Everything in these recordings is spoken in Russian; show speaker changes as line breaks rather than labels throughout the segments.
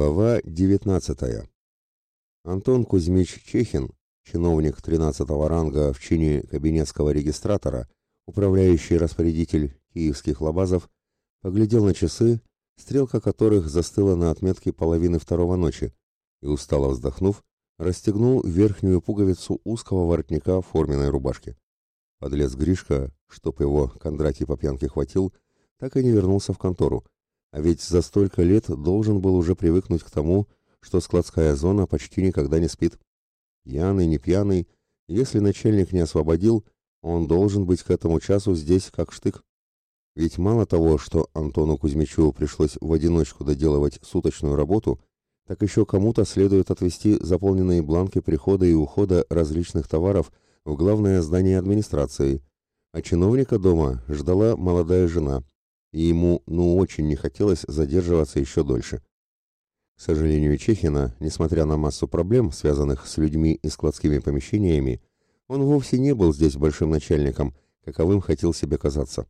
Глава 19. Антон Кузьмич Чехин, чиновник 13-го ранга в чине кабинетского регистратора, управляющий распорядитель киевских лабазов, поглядел на часы, стрелка которых застыла на отметке половины второго ночи, и, устало вздохнув, расстегнул верхнюю пуговицу узкого воротника форменной рубашки. Подлец Гришка, чтоб его Кондратий по пьянке хватил, так и не вернулся в контору, а ведь за столько лет должен был уже привыкнуть к тому, что складская зона почти никогда не спит. Пьяный, не пьяный, если начальник не освободил, он должен быть к этому часу здесь как штык. Ведь мало того, что Антону Кузьмичу пришлось в одиночку доделывать суточную работу, так еще кому-то следует отвезти заполненные бланки прихода и ухода различных товаров в главное здание администрации, а чиновника дома ждала молодая жена, и ему ну очень не хотелось задерживаться еще дольше. К сожалению, Чехина, несмотря на массу проблем, связанных с людьми и складскими помещениями, он вовсе не был здесь большим начальником, каковым хотел себе казаться.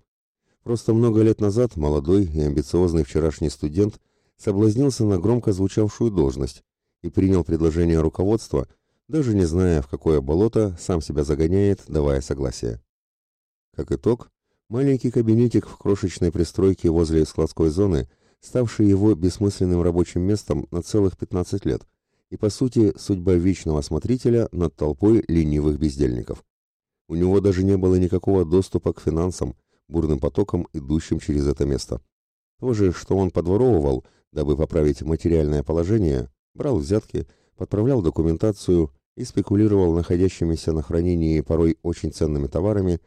Просто много лет назад молодой и амбициозный вчерашний студент соблазнился на громко звучавшую должность и принял предложение руководства, даже не зная, в какое болото сам себя загоняет, давая согласие. Как итог, Маленький кабинетик в крошечной пристройке возле складской зоны, ставший его бессмысленным рабочим местом на целых 15 лет, и, по сути, судьба вечного смотрителя над толпой ленивых бездельников. У него даже не было никакого доступа к финансам, бурным потоком, идущим через это место. То же, что он подворовывал, дабы поправить материальное положение, брал взятки, подправлял документацию и спекулировал находящимися на хранении порой очень ценными товарами,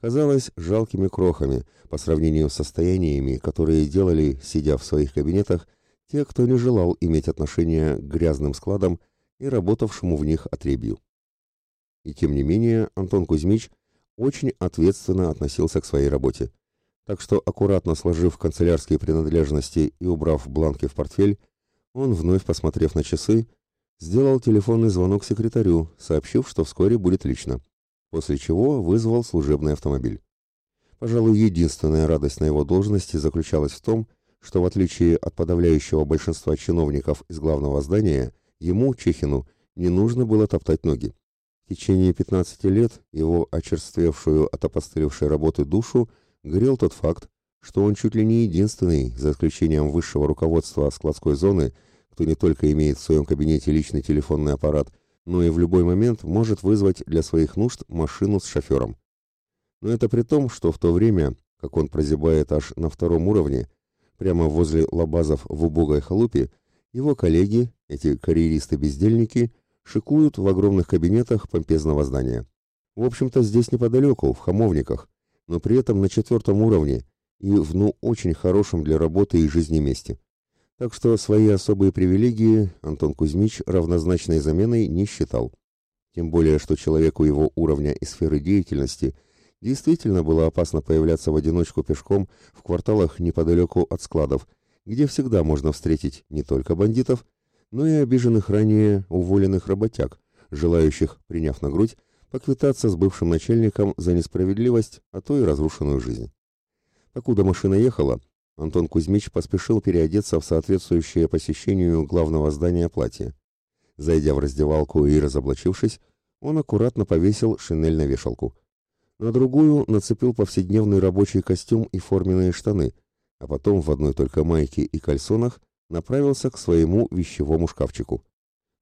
казалось жалкими крохами по сравнению с состояниями, которые делали, сидя в своих кабинетах, те, кто не желал иметь отношения к грязным складам и работавшему в них отребью. И тем не менее Антон Кузьмич очень ответственно относился к своей работе. Так что, аккуратно сложив канцелярские принадлежности и убрав бланки в портфель, он, вновь посмотрев на часы, сделал телефонный звонок секретарю, сообщив, что вскоре будет лично после чего вызвал служебный автомобиль. Пожалуй, единственная радость на его должности заключалась в том, что в отличие от подавляющего большинства чиновников из главного здания, ему, Чехину, не нужно было топтать ноги. В течение 15 лет его очерствевшую от опостылевшей работы душу грел тот факт, что он чуть ли не единственный, за исключением высшего руководства складской зоны, кто не только имеет в своем кабинете личный телефонный аппарат, но и в любой момент может вызвать для своих нужд машину с шофером. Но это при том, что в то время, как он прозябает аж на втором уровне, прямо возле лабазов в убогой халупе, его коллеги, эти карьеристы-бездельники, шикуют в огромных кабинетах помпезного здания. В общем-то, здесь неподалеку, в Хамовниках, но при этом на четвертом уровне и в ну очень хорошем для работы и жизни месте. Так что свои особые привилегии Антон Кузьмич равнозначной заменой не считал. Тем более, что человеку его уровня и сферы деятельности действительно было опасно появляться в одиночку пешком в кварталах неподалеку от складов, где всегда можно встретить не только бандитов, но и обиженных ранее уволенных работяг, желающих, приняв на грудь, поквитаться с бывшим начальником за несправедливость, а то и разрушенную жизнь. Покуда машина ехала, Антон Кузьмич поспешил переодеться в соответствующее посещению главного здания платье. Зайдя в раздевалку и разоблачившись, он аккуратно повесил шинель на вешалку. На другую нацепил повседневный рабочий костюм и форменные штаны, а потом в одной только майке и кальсонах направился к своему вещевому шкафчику.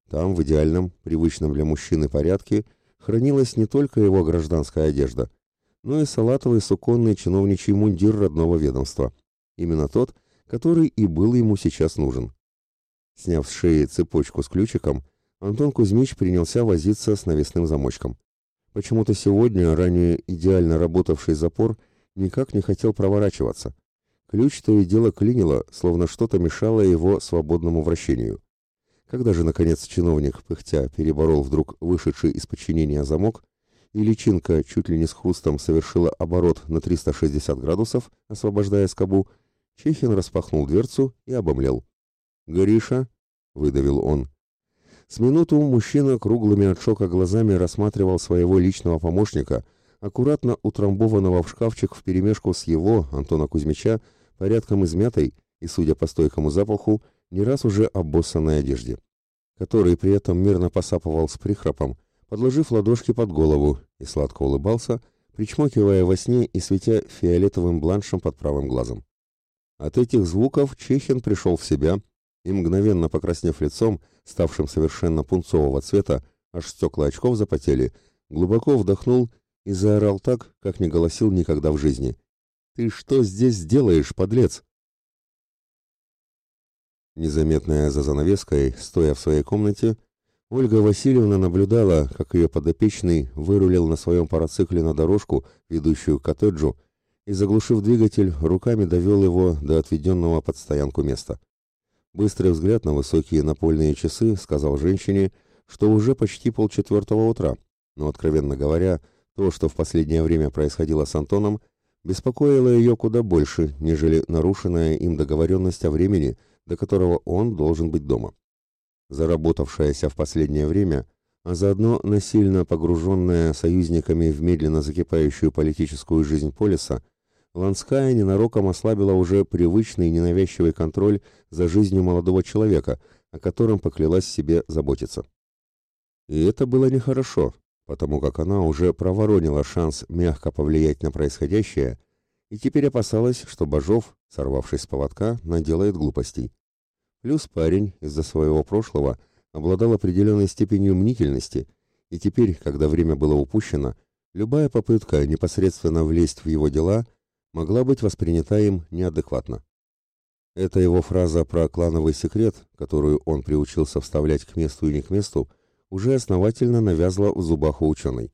Там, в идеальном, привычном для мужчины порядке, хранилась не только его гражданская одежда, но и салатовый суконный чиновничий мундир родного ведомства – Именно тот, который и был ему сейчас нужен. Сняв с шеи цепочку с ключиком, Антон Кузьмич принялся возиться с навесным замочком. Почему-то сегодня ранее идеально работавший запор никак не хотел проворачиваться. Ключ то и дело клинило, словно что-то мешало его свободному вращению. Когда же, наконец, чиновник, пыхтя, переборол вдруг вышедший из подчинения замок, и личинка чуть ли не с хрустом совершила оборот на 360 градусов, освобождая скобу, Чехин распахнул дверцу и обомлел. «Гриша?» — выдавил он. С минуту мужчина круглыми от шока глазами рассматривал своего личного помощника, аккуратно утрамбованного в шкафчик вперемешку с его, Антона Кузьмича, порядком измятой и, судя по стойкому запаху, не раз уже обоссанной одежде, который при этом мирно посапывал с прихрапом, подложив ладошки под голову и сладко улыбался, причмокивая во сне и светя фиолетовым бланшем под правым глазом. От этих звуков Чехин пришел в себя и, мгновенно покраснев лицом, ставшим совершенно пунцового цвета, аж стекла очков запотели, глубоко вдохнул и заорал так, как не голосил никогда в жизни. «Ты что здесь делаешь, подлец?» Незаметная за занавеской, стоя в своей комнате, Ольга Васильевна наблюдала, как ее подопечный вырулил на своем парацикле на дорожку, ведущую к коттеджу, и, заглушив двигатель, руками довел его до отведенного под стоянку места. Быстрый взгляд на высокие напольные часы сказал женщине, что уже почти полчетвертого утра, но, откровенно говоря, то, что в последнее время происходило с Антоном, беспокоило ее куда больше, нежели нарушенная им договоренность о времени, до которого он должен быть дома. Заработавшаяся в последнее время, а заодно насильно погруженная союзниками в медленно закипающую политическую жизнь полиса, Ланская ненароком ослабила уже привычный ненавязчивый контроль за жизнью молодого человека, о котором поклялась себе заботиться. И это было нехорошо, потому как она уже проворонила шанс мягко повлиять на происходящее и теперь опасалась, что Бажов, сорвавшись с поводка, наделает глупостей. Плюс парень из-за своего прошлого обладал определенной степенью мнительности, и теперь, когда время было упущено, любая попытка непосредственно влезть в его дела – могла быть воспринята им неадекватно. Эта его фраза про клановый секрет, которую он приучился вставлять к месту и не к месту, уже основательно навязла в зубах у ученой.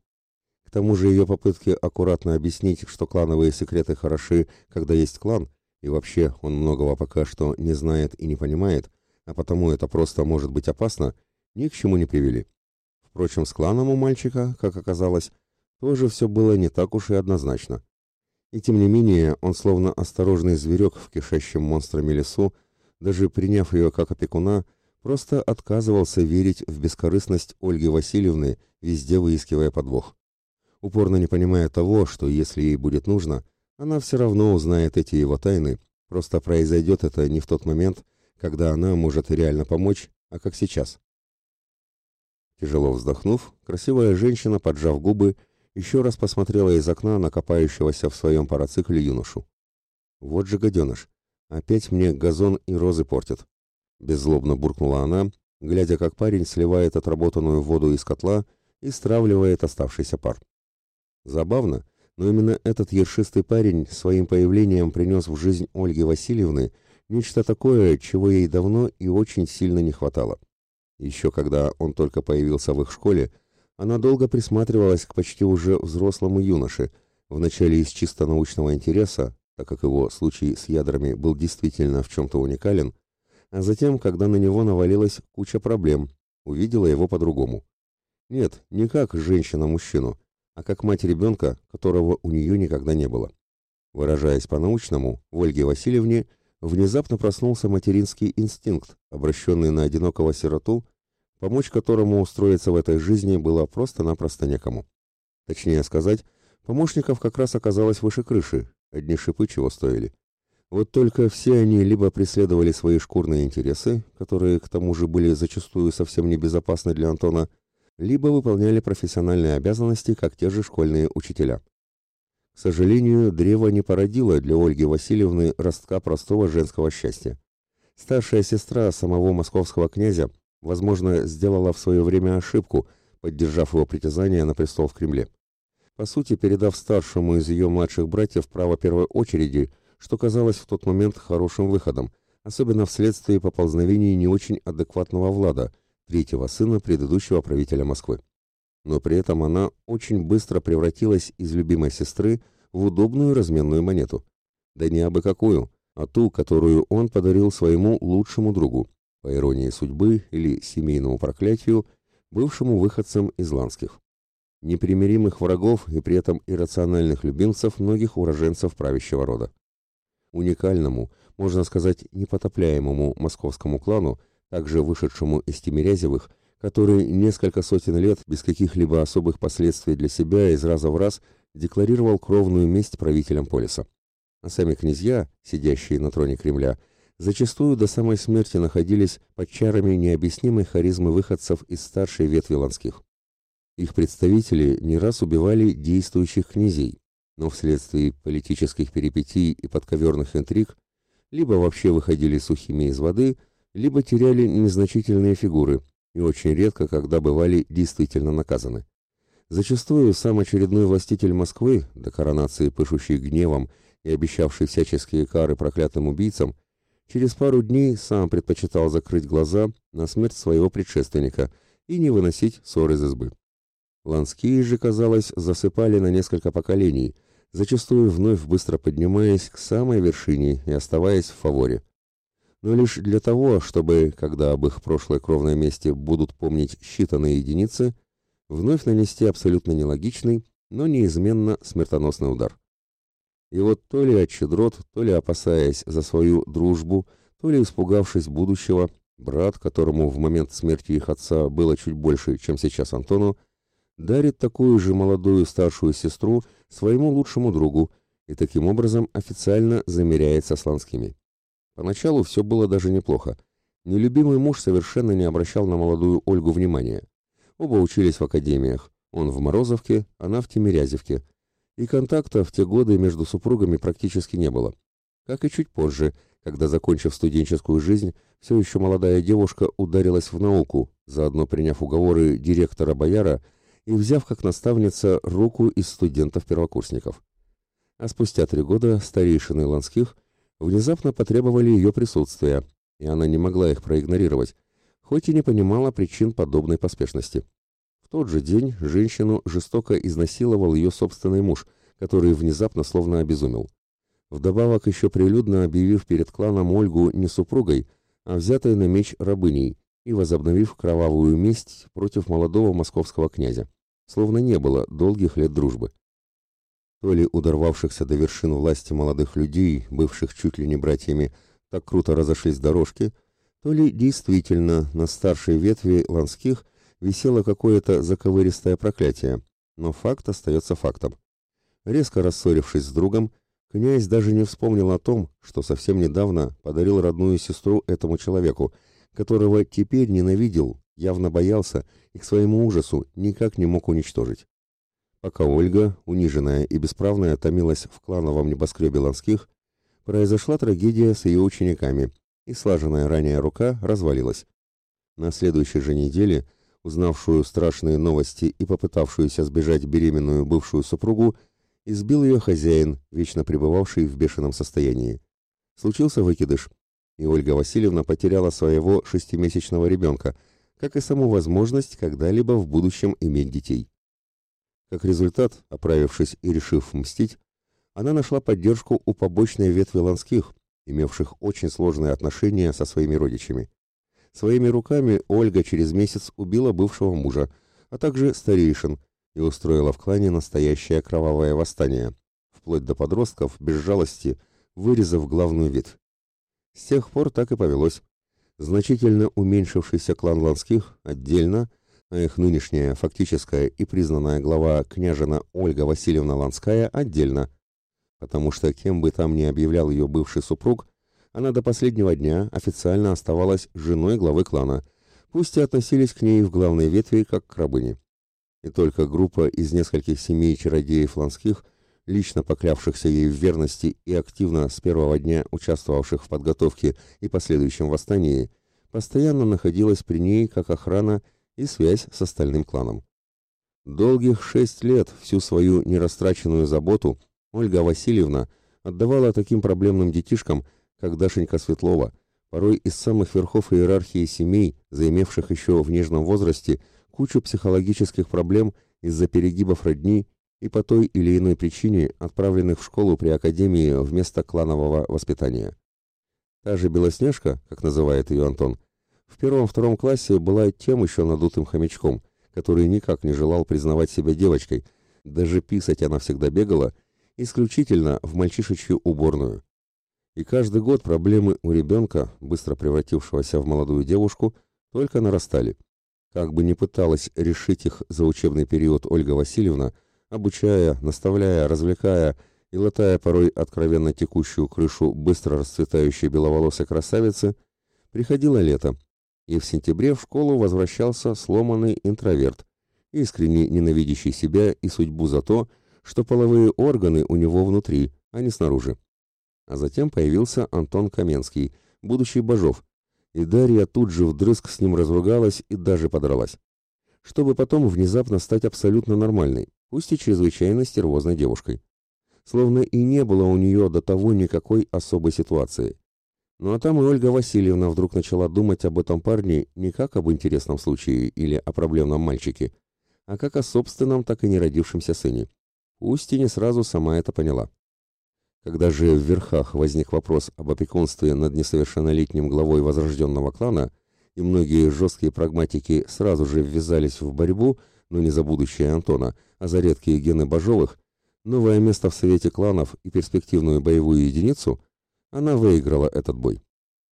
К тому же ее попытки аккуратно объяснить, что клановые секреты хороши, когда есть клан, и вообще он многого пока что не знает и не понимает, а потому это просто может быть опасно, ни к чему не привели. Впрочем, с кланом у мальчика, как оказалось, тоже все было не так уж и однозначно. И тем не менее, он словно осторожный зверек в кишащем монстрами лесу, даже приняв ее как опекуна, просто отказывался верить в бескорыстность Ольги Васильевны, везде выискивая подвох. Упорно не понимая того, что если ей будет нужно, она все равно узнает эти его тайны, просто произойдет это не в тот момент, когда она может реально помочь, а как сейчас. Тяжело вздохнув, красивая женщина, поджав губы, еще раз посмотрела из окна на копающегося в своем парацикле юношу. «Вот же гаденыш! Опять мне газон и розы портят!» Беззлобно буркнула она, глядя, как парень сливает отработанную воду из котла и стравливает оставшийся пар. Забавно, но именно этот ершистый парень своим появлением принес в жизнь Ольги Васильевны нечто такое, чего ей давно и очень сильно не хватало. Еще когда он только появился в их школе, она долго присматривалась к почти уже взрослому юноше, вначале из чисто научного интереса, так как его случай с ядрами был действительно в чем-то уникален, а затем, когда на него навалилась куча проблем, увидела его по-другому. Нет, не как женщина-мужчину, а как мать ребенка, которого у нее никогда не было. Выражаясь по-научному, в Ольге Васильевне внезапно проснулся материнский инстинкт, обращенный на одинокого сироту, помочь которому устроиться в этой жизни было просто-напросто некому. Точнее сказать, помощников как раз оказалось выше крыши, одни шипы чего стоили. Вот только все они либо преследовали свои шкурные интересы, которые к тому же были зачастую совсем небезопасны для Антона, либо выполняли профессиональные обязанности, как те же школьные учителя. К сожалению, древо не породило для Ольги Васильевны ростка простого женского счастья. Старшая сестра самого московского князя возможно, сделала в свое время ошибку, поддержав его притязание на престол в Кремле. По сути, передав старшему из ее младших братьев право первой очереди, что казалось в тот момент хорошим выходом, особенно вследствие поползновений не очень адекватного Влада, третьего сына предыдущего правителя Москвы. Но при этом она очень быстро превратилась из любимой сестры в удобную разменную монету. Да не абы какую, а ту, которую он подарил своему лучшему другу, по иронии судьбы или семейному проклятию, бывшему выходцем из ланских. Непримиримых врагов и при этом иррациональных любимцев многих уроженцев правящего рода. Уникальному, можно сказать, непотопляемому московскому клану, также вышедшему из Тимирязевых, который несколько сотен лет без каких-либо особых последствий для себя из раза в раз декларировал кровную месть правителям полиса. А сами князья, сидящие на троне Кремля, зачастую до самой смерти находились под чарами необъяснимой харизмы выходцев из старшей ветви Ланских. Их представители не раз убивали действующих князей, но вследствие политических перипетий и подковерных интриг либо вообще выходили сухими из воды, либо теряли незначительные фигуры и очень редко, когда бывали действительно наказаны. Зачастую сам очередной властитель Москвы, до коронации пышущий гневом и обещавший всяческие кары проклятым убийцам, через пару дней сам предпочитал закрыть глаза на смерть своего предшественника и не выносить ссор из избы. Ланские же, казалось, засыпали на несколько поколений, зачастую вновь быстро поднимаясь к самой вершине и оставаясь в фаворе. Но лишь для того, чтобы, когда об их прошлой кровной месте будут помнить считанные единицы, вновь нанести абсолютно нелогичный, но неизменно смертоносный удар. И вот то ли от щедрот, то ли опасаясь за свою дружбу, то ли испугавшись будущего, брат, которому в момент смерти их отца было чуть больше, чем сейчас Антону, дарит такую же молодую старшую сестру своему лучшему другу и таким образом официально замеряется с Ланскими. Поначалу все было даже неплохо. Нелюбимый муж совершенно не обращал на молодую Ольгу внимания. Оба учились в академиях, он в Морозовке, она в Тимирязевке. И контакта в те годы между супругами практически не было. Как и чуть позже, когда, закончив студенческую жизнь, все еще молодая девушка ударилась в науку, заодно приняв уговоры директора Бояра и взяв как наставница руку из студентов-первокурсников. А спустя три года старейшины Ланских внезапно потребовали ее присутствия, и она не могла их проигнорировать, хоть и не понимала причин подобной поспешности. Тот же день женщину жестоко изнасиловал ее собственный муж, который внезапно словно обезумел. Вдобавок еще прилюдно объявив перед кланом Ольгу не супругой, а взятой на меч рабыней, и возобновив кровавую месть против молодого московского князя, словно не было долгих лет дружбы. То ли удорвавшихся до вершин власти молодых людей, бывших чуть ли не братьями, так круто разошлись дорожки, то ли действительно на старшей ветви Ланских висело какое-то заковыристое проклятие, но факт остается фактом. Резко рассорившись с другом, князь даже не вспомнил о том, что совсем недавно подарил родную сестру этому человеку, которого теперь ненавидел, явно боялся и к своему ужасу никак не мог уничтожить. Пока Ольга, униженная и бесправная, томилась в клановом небоскребе Ланских, произошла трагедия с ее учениками, и слаженная ранее рука развалилась. На следующей же неделе, узнавшую страшные новости и попытавшуюся сбежать беременную бывшую супругу, избил ее хозяин, вечно пребывавший в бешеном состоянии. Случился выкидыш, и Ольга Васильевна потеряла своего шестимесячного ребенка, как и саму возможность когда-либо в будущем иметь детей. Как результат, оправившись и решив мстить, она нашла поддержку у побочной ветви Ланских, имевших очень сложные отношения со своими родичами. Своими руками Ольга через месяц убила бывшего мужа, а также старейшин, и устроила в клане настоящее кровавое восстание, вплоть до подростков, без жалости, вырезав главную ветвь. С тех пор так и повелось. Значительно уменьшившийся клан Ланских отдельно, а их нынешняя фактическая и признанная глава княжина Ольга Васильевна Ланская отдельно, потому что кем бы там ни объявлял ее бывший супруг, она до последнего дня официально оставалась женой главы клана, пусть и относились к ней в главной ветви как к рабыне. И только группа из нескольких семей чародеев Ланских лично поклявшихся ей в верности и активно с первого дня участвовавших в подготовке и последующем восстании, постоянно находилась при ней как охрана и связь с остальным кланом. Долгих шесть лет всю свою нерастраченную заботу Ольга Васильевна отдавала таким проблемным детишкам, как Дашенька Светлова, порой из самых верхов иерархии семей, заимевших еще в нежном возрасте кучу психологических проблем из-за перегибов родни и по той или иной причине отправленных в школу при академии вместо кланового воспитания. Та же Белоснежка, как называет ее Антон, в первом-втором классе была тем еще надутым хомячком, который никак не желал признавать себя девочкой, даже писать она всегда бегала, исключительно в мальчишечью уборную. И каждый год проблемы у ребенка, быстро превратившегося в молодую девушку, только нарастали. Как бы ни пыталась решить их за учебный период Ольга Васильевна, обучая, наставляя, развлекая и латая порой откровенно текущую крышу быстро расцветающей беловолосой красавицы, приходило лето, и в сентябре в школу возвращался сломанный интроверт, искренне ненавидящий себя и судьбу за то, что половые органы у него внутри, а не снаружи. А затем появился Антон Каменский, будущий Бажов, и Дарья тут же вдрызг с ним разругалась и даже подралась. Чтобы потом внезапно стать абсолютно нормальной, пусть и чрезвычайно стервозной девушкой. Словно и не было у нее до того никакой особой ситуации. Ну а там и Ольга Васильевна вдруг начала думать об этом парне не как об интересном случае или о проблемном мальчике, а как о собственном, так и не родившемся сыне. Пусть и не сразу сама это поняла. Когда же в верхах возник вопрос об опекунстве над несовершеннолетним главой возрожденного клана, и многие жесткие прагматики сразу же ввязались в борьбу, но не за будущее Антона, а за редкие гены Бажовых, новое место в Совете кланов и перспективную боевую единицу, она выиграла этот бой.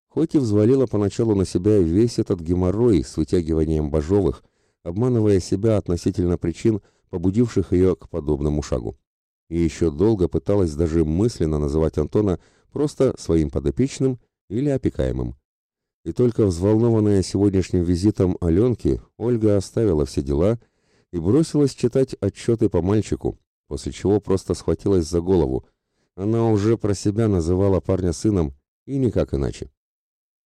Хоть и взвалила поначалу на себя весь этот геморрой с вытягиванием Бажовых, обманывая себя относительно причин, побудивших ее к подобному шагу и еще долго пыталась даже мысленно называть Антона просто своим подопечным или опекаемым. И только взволнованная сегодняшним визитом Аленки, Ольга оставила все дела и бросилась читать отчеты по мальчику, после чего просто схватилась за голову. Она уже про себя называла парня сыном, и никак иначе.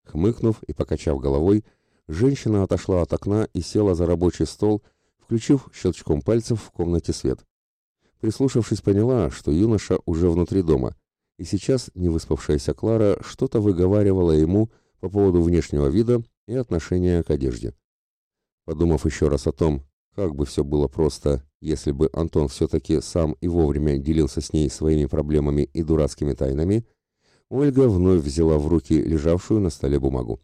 Хмыкнув и покачав головой, женщина отошла от окна и села за рабочий стол, включив щелчком пальцев в комнате свет. Прислушавшись, поняла, что юноша уже внутри дома, и сейчас невыспавшаяся Клара что-то выговаривала ему по поводу внешнего вида и отношения к одежде. Подумав еще раз о том, как бы все было просто, если бы Антон все-таки сам и вовремя делился с ней своими проблемами и дурацкими тайнами, Ольга вновь взяла в руки лежавшую на столе бумагу.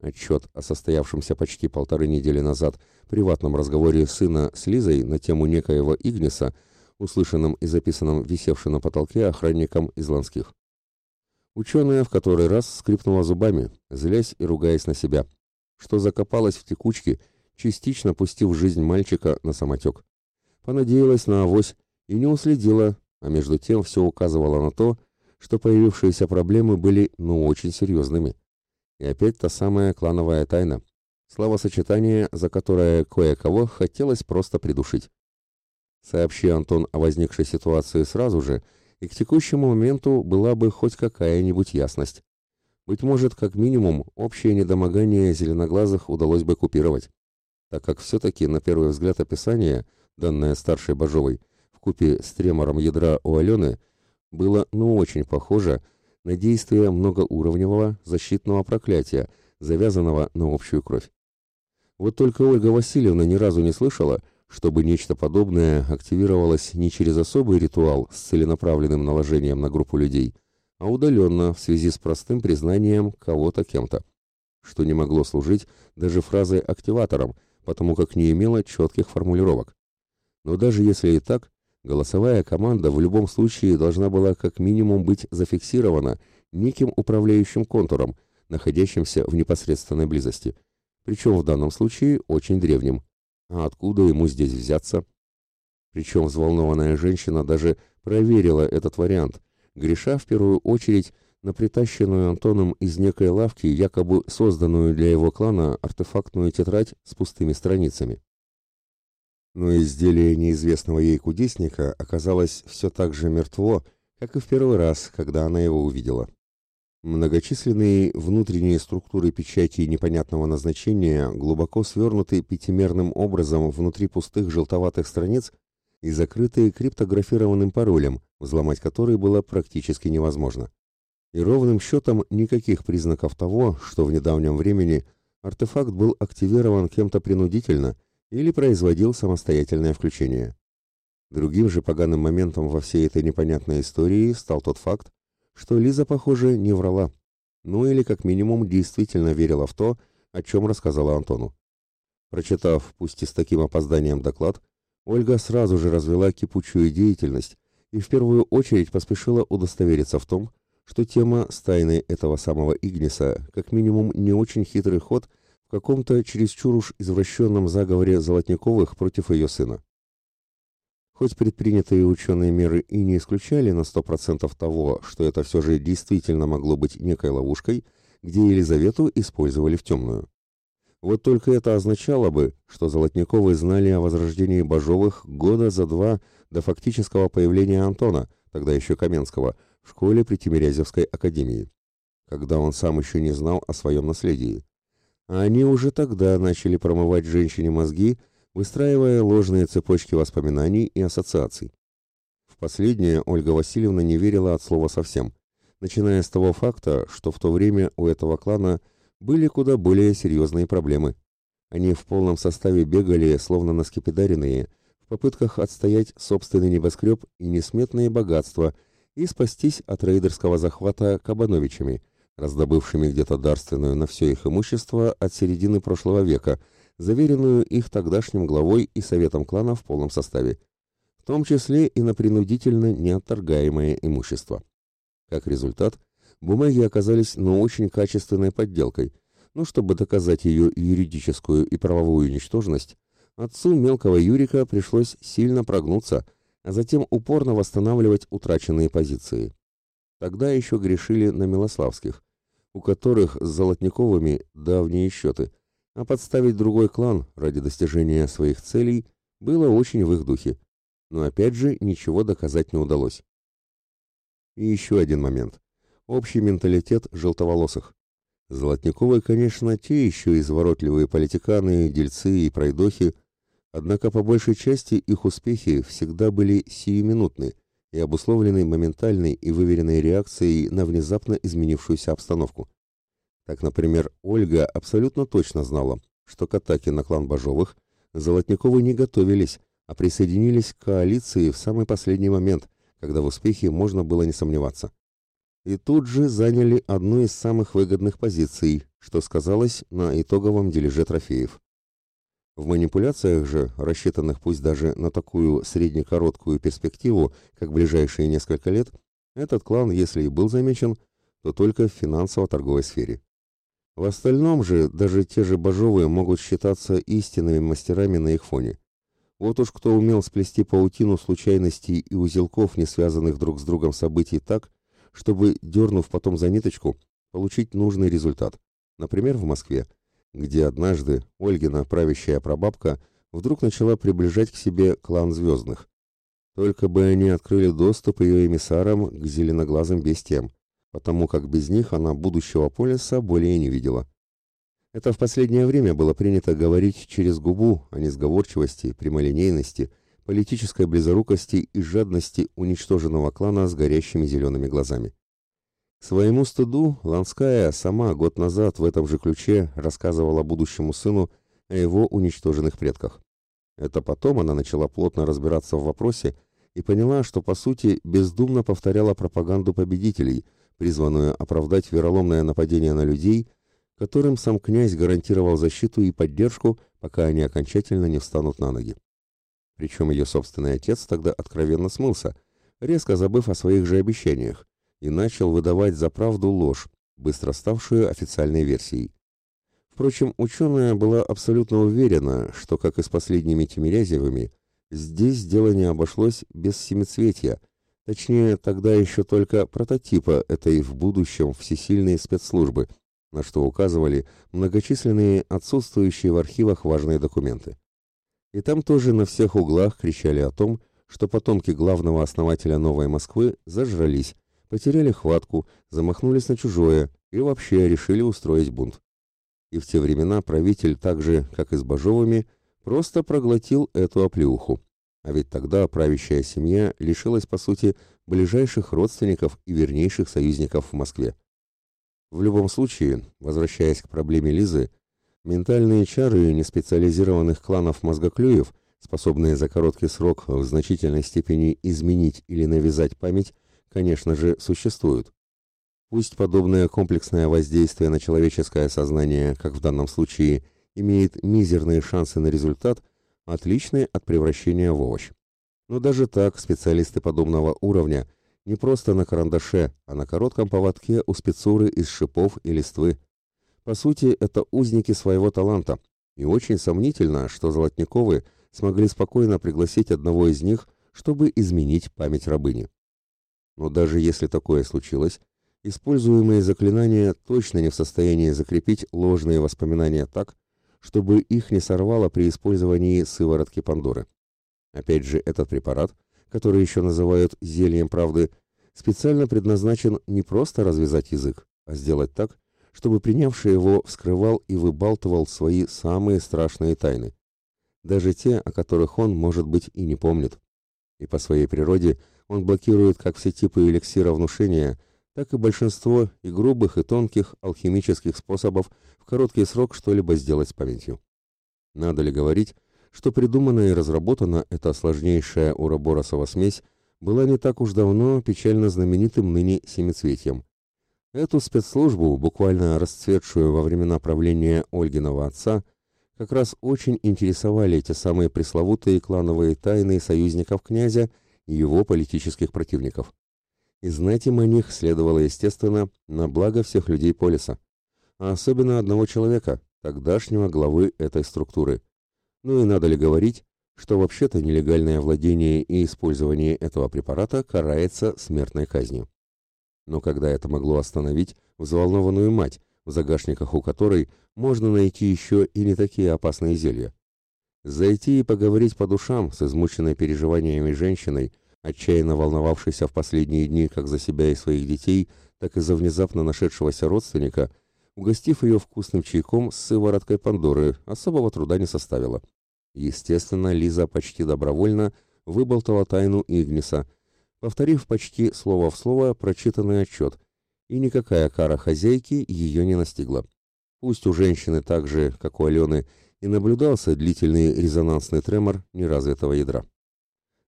Отчет о состоявшемся почти полторы недели назад приватном разговоре сына с Лизой на тему некоего Игниса – услышанном и записанном висевшим на потолке охранником из Ланских. Ученая в который раз скрипнула зубами, злясь и ругаясь на себя, что закопалась в текучке, частично пустив жизнь мальчика на самотек. Понадеялась на авось и не уследила, а между тем все указывало на то, что появившиеся проблемы были ну очень серьезными. И опять та самая клановая тайна, словосочетание, за которое кое-кого хотелось просто придушить. Сообщи Антон о возникшей ситуации сразу же, и к текущему моменту была бы хоть какая-нибудь ясность. Быть может, как минимум, общее недомогание зеленоглазых удалось бы купировать, так как все-таки, на первый взгляд, описание, данное старшей Бажовой, купе с тремором ядра у Алены, было ну очень похоже на действие многоуровневого защитного проклятия, завязанного на общую кровь. Вот только Ольга Васильевна ни разу не слышала, чтобы нечто подобное активировалось не через особый ритуал с целенаправленным наложением на группу людей, а удаленно в связи с простым признанием кого-то кем-то, что не могло служить даже фразой «активатором», потому как не имело четких формулировок. Но даже если и так, голосовая команда в любом случае должна была как минимум быть зафиксирована неким управляющим контуром, находящимся в непосредственной близости, причем в данном случае очень древним. А откуда ему здесь взяться? Причем взволнованная женщина даже проверила этот вариант, греша в первую очередь на притащенную Антоном из некой лавки, якобы созданную для его клана, артефактную тетрадь с пустыми страницами. Но изделие неизвестного ей кудесника оказалось все так же мертво, как и в первый раз, когда она его увидела. Многочисленные внутренние структуры печати непонятного назначения глубоко свернуты пятимерным образом внутри пустых желтоватых страниц и закрытые криптографированным паролем, взломать который было практически невозможно. И ровным счетом никаких признаков того, что в недавнем времени артефакт был активирован кем-то принудительно или производил самостоятельное включение. Другим же поганым моментом во всей этой непонятной истории стал тот факт, что Лиза, похоже, не врала. Ну или как минимум действительно верила в то, о чем рассказала Антону. Прочитав, пусть и с таким опозданием доклад, Ольга сразу же развела кипучую деятельность и в первую очередь поспешила удостовериться в том, что тема с тайной этого самого Игниса как минимум не очень хитрый ход в каком-то чересчур уж извращенном заговоре Золотниковых против ее сына. Хоть предпринятые ученые меры и не исключали на 100% того, что это все же действительно могло быть некой ловушкой, где Елизавету использовали в темную. Вот только это означало бы, что Золотниковы знали о возрождении Бажовых года за два до фактического появления Антона, тогда еще Каменского, в школе при Тимирязевской академии, когда он сам еще не знал о своем наследии. А они уже тогда начали промывать женщине мозги, выстраивая ложные цепочки воспоминаний и ассоциаций. В последнее Ольга Васильевна не верила от слова совсем, начиная с того факта, что в то время у этого клана – были куда более серьезные проблемы. Они в полном составе бегали, словно на скипидаренные, в попытках отстоять собственный небоскреб и несметные богатства и спастись от рейдерского захвата Кабановичами, раздобывшими где-то дарственную на все их имущество от середины прошлого века, заверенную их тогдашним главой и советом клана в полном составе, в том числе и на принудительно неотторгаемое имущество. Как результат – Бумаги оказались, ну, очень качественной подделкой, но чтобы доказать ее юридическую и правовую ничтожность, отцу мелкого Юрика пришлось сильно прогнуться, а затем упорно восстанавливать утраченные позиции. Тогда еще грешили на Милославских, у которых с Золотниковыми давние счеты, а подставить другой клан ради достижения своих целей было очень в их духе. Но опять же ничего доказать не удалось. И еще один момент общий менталитет желтоволосых. Золотниковы, конечно, те еще изворотливые политиканы, дельцы и пройдохи, однако по большей части их успехи всегда были сиюминутны и обусловлены моментальной и выверенной реакцией на внезапно изменившуюся обстановку. Так, например, Ольга абсолютно точно знала, что к атаке на клан Бажовых Золотниковы не готовились, а присоединились к коалиции в самый последний момент, когда в успехе можно было не сомневаться и тут же заняли одну из самых выгодных позиций, что сказалось на итоговом дележе трофеев. В манипуляциях же, рассчитанных пусть даже на такую среднекороткую перспективу, как ближайшие несколько лет, этот клан, если и был замечен, то только в финансово-торговой сфере. В остальном же даже те же божовые могут считаться истинными мастерами на их фоне. Вот уж кто умел сплести паутину случайностей и узелков, не связанных друг с другом событий так, чтобы, дернув потом за ниточку, получить нужный результат. Например, в Москве, где однажды Ольгина, правящая прабабка, вдруг начала приближать к себе клан Звездных. Только бы они открыли доступ ее эмиссарам к зеленоглазым бестиям, потому как без них она будущего полиса более не видела. Это в последнее время было принято говорить через губу о несговорчивости, прямолинейности, политической близорукости и жадности уничтоженного клана с горящими зелеными глазами. К своему стыду Ланская сама год назад в этом же ключе рассказывала будущему сыну о его уничтоженных предках. Это потом она начала плотно разбираться в вопросе и поняла, что по сути бездумно повторяла пропаганду победителей, призванную оправдать вероломное нападение на людей, которым сам князь гарантировал защиту и поддержку, пока они окончательно не встанут на ноги. Причем ее собственный отец тогда откровенно смылся, резко забыв о своих же обещаниях, и начал выдавать за правду ложь, быстро ставшую официальной версией. Впрочем, ученая была абсолютно уверена, что, как и с последними Тимирязевыми, здесь дело не обошлось без семицветия, точнее, тогда еще только прототипа этой в будущем всесильной спецслужбы, на что указывали многочисленные отсутствующие в архивах важные документы. И там тоже на всех углах кричали о том, что потомки главного основателя Новой Москвы зажрались, потеряли хватку, замахнулись на чужое и вообще решили устроить бунт. И в те времена правитель, так же, как и с Бажовыми, просто проглотил эту оплеуху. А ведь тогда правящая семья лишилась, по сути, ближайших родственников и вернейших союзников в Москве. В любом случае, возвращаясь к проблеме Лизы, Ментальные чары неспециализированных кланов мозгоклюев, способные за короткий срок в значительной степени изменить или навязать память, конечно же, существуют. Пусть подобное комплексное воздействие на человеческое сознание, как в данном случае, имеет мизерные шансы на результат, отличный от превращения в овощ. Но даже так специалисты подобного уровня не просто на карандаше, а на коротком поводке у спецуры из шипов и листвы. По сути, это узники своего таланта, и очень сомнительно, что Золотниковы смогли спокойно пригласить одного из них, чтобы изменить память рабыни. Но даже если такое случилось, используемые заклинания точно не в состоянии закрепить ложные воспоминания так, чтобы их не сорвало при использовании сыворотки Пандоры. Опять же, этот препарат, который еще называют зельем правды, специально предназначен не просто развязать язык, а сделать так, чтобы принявший его вскрывал и выбалтывал свои самые страшные тайны, даже те, о которых он, может быть, и не помнит. И по своей природе он блокирует как все типы эликсира внушения, так и большинство и грубых, и тонких алхимических способов в короткий срок что-либо сделать с памятью. Надо ли говорить, что придумана и разработана эта сложнейшая уроборосова смесь была не так уж давно печально знаменитым ныне семицветием. Эту спецслужбу, буквально расцветшую во времена правления Ольгиного отца, как раз очень интересовали эти самые пресловутые клановые тайны союзников князя и его политических противников. И знать им о них следовало, естественно, на благо всех людей полиса, а особенно одного человека, тогдашнего главы этой структуры. Ну и надо ли говорить, что вообще-то нелегальное владение и использование этого препарата карается смертной казнью. Но когда это могло остановить взволнованную мать, в загашниках у которой можно найти еще и не такие опасные зелья? Зайти и поговорить по душам с измученной переживаниями женщиной, отчаянно волновавшейся в последние дни как за себя и своих детей, так и за внезапно нашедшегося родственника, угостив ее вкусным чайком с сывороткой Пандоры, особого труда не составило. Естественно, Лиза почти добровольно выболтала тайну Игниса, повторив почти слово в слово прочитанный отчет, и никакая кара хозяйки ее не настигла. Пусть у женщины так же, как у Алены, и наблюдался длительный резонансный тремор неразвитого ядра.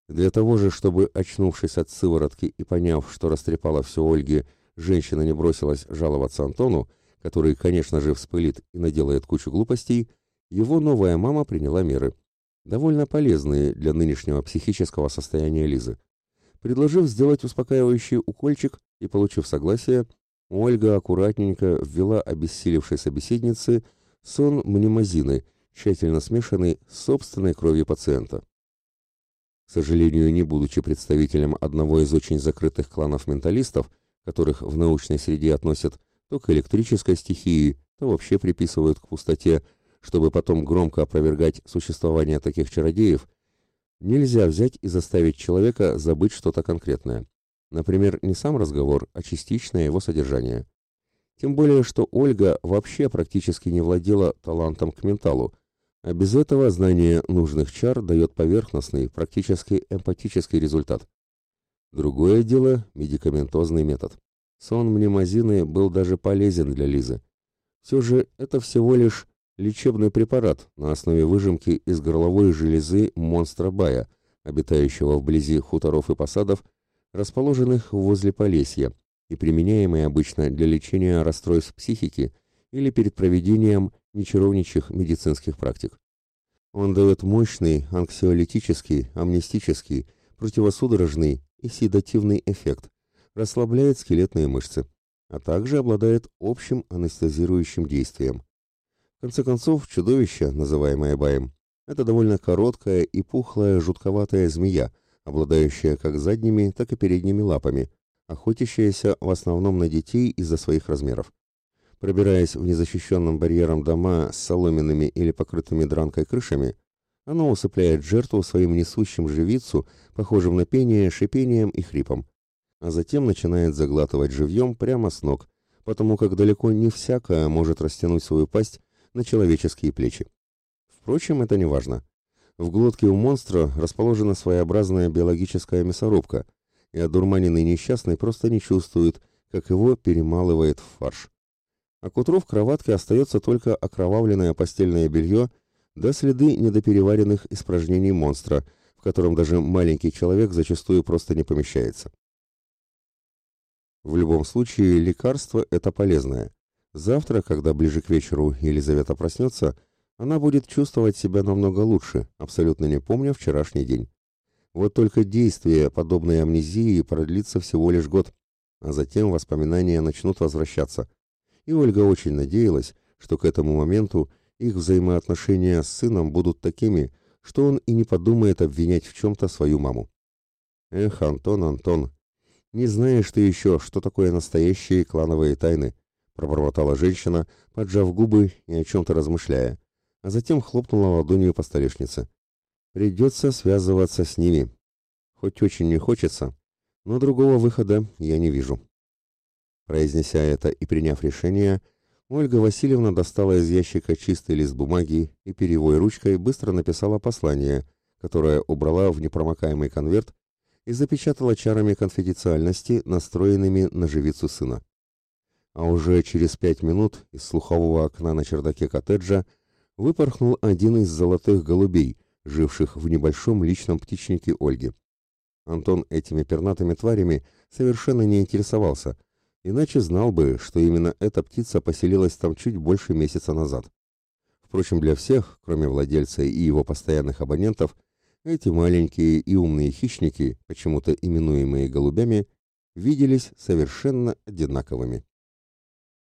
Для того же, чтобы, очнувшись от сыворотки и поняв, что растрепала все Ольге, женщина не бросилась жаловаться Антону, который, конечно же, вспылит и наделает кучу глупостей, его новая мама приняла меры, довольно полезные для нынешнего психического состояния Лизы. Предложив сделать успокаивающий укольчик и получив согласие, Ольга аккуратненько ввела обессилевшей собеседнице сон мнемозины, тщательно смешанный с собственной кровью пациента. К сожалению, не будучи представителем одного из очень закрытых кланов менталистов, которых в научной среде относят то к электрической стихии, то вообще приписывают к пустоте, чтобы потом громко опровергать существование таких чародеев, нельзя взять и заставить человека забыть что-то конкретное. Например, не сам разговор, а частичное его содержание. Тем более, что Ольга вообще практически не владела талантом к менталу, а без этого знание нужных чар дает поверхностный, практически эмпатический результат. Другое дело – медикаментозный метод. Сон мнемозины был даже полезен для Лизы. Все же это всего лишь лечебный препарат на основе выжимки из горловой железы монстра Бая, обитающего вблизи хуторов и посадов, расположенных возле Полесья, и применяемый обычно для лечения расстройств психики или перед проведением нечаровничьих медицинских практик. Он дает мощный анксиолитический, амнестический, противосудорожный и седативный эффект, расслабляет скелетные мышцы, а также обладает общим анестезирующим действием. В конце концов, чудовище, называемое Баем, это довольно короткая и пухлая жутковатая змея, обладающая как задними, так и передними лапами, охотящаяся в основном на детей из-за своих размеров. Пробираясь в незащищенном барьером дома с соломенными или покрытыми дранкой крышами, оно усыпляет жертву своим несущим живицу, похожим на пение, шипением и хрипом, а затем начинает заглатывать живьем прямо с ног, потому как далеко не всякое может растянуть свою пасть на человеческие плечи. Впрочем, это не важно. В глотке у монстра расположена своеобразная биологическая мясорубка, и одурманенный несчастный просто не чувствует, как его перемалывает в фарш. А к утру в кроватке остается только окровавленное постельное белье да следы недопереваренных испражнений монстра, в котором даже маленький человек зачастую просто не помещается. В любом случае, лекарство – это полезное. Завтра, когда ближе к вечеру Елизавета проснется, она будет чувствовать себя намного лучше, абсолютно не помня вчерашний день. Вот только действие подобной амнезии продлится всего лишь год, а затем воспоминания начнут возвращаться. И Ольга очень надеялась, что к этому моменту их взаимоотношения с сыном будут такими, что он и не подумает обвинять в чем-то свою маму. Эх, Антон, Антон, не знаешь ты еще, что такое настоящие клановые тайны, пробормотала женщина, поджав губы и о чем-то размышляя, а затем хлопнула ладонью по столешнице. Придется связываться с ними. Хоть очень не хочется, но другого выхода я не вижу. Произнеся это и приняв решение, Ольга Васильевна достала из ящика чистый лист бумаги и перьевой ручкой быстро написала послание, которое убрала в непромокаемый конверт и запечатала чарами конфиденциальности, настроенными на живицу сына. А уже через пять минут из слухового окна на чердаке коттеджа выпорхнул один из золотых голубей, живших в небольшом личном птичнике Ольги. Антон этими пернатыми тварями совершенно не интересовался, иначе знал бы, что именно эта птица поселилась там чуть больше месяца назад. Впрочем, для всех, кроме владельца и его постоянных абонентов, эти маленькие и умные хищники, почему-то именуемые голубями, виделись совершенно одинаковыми.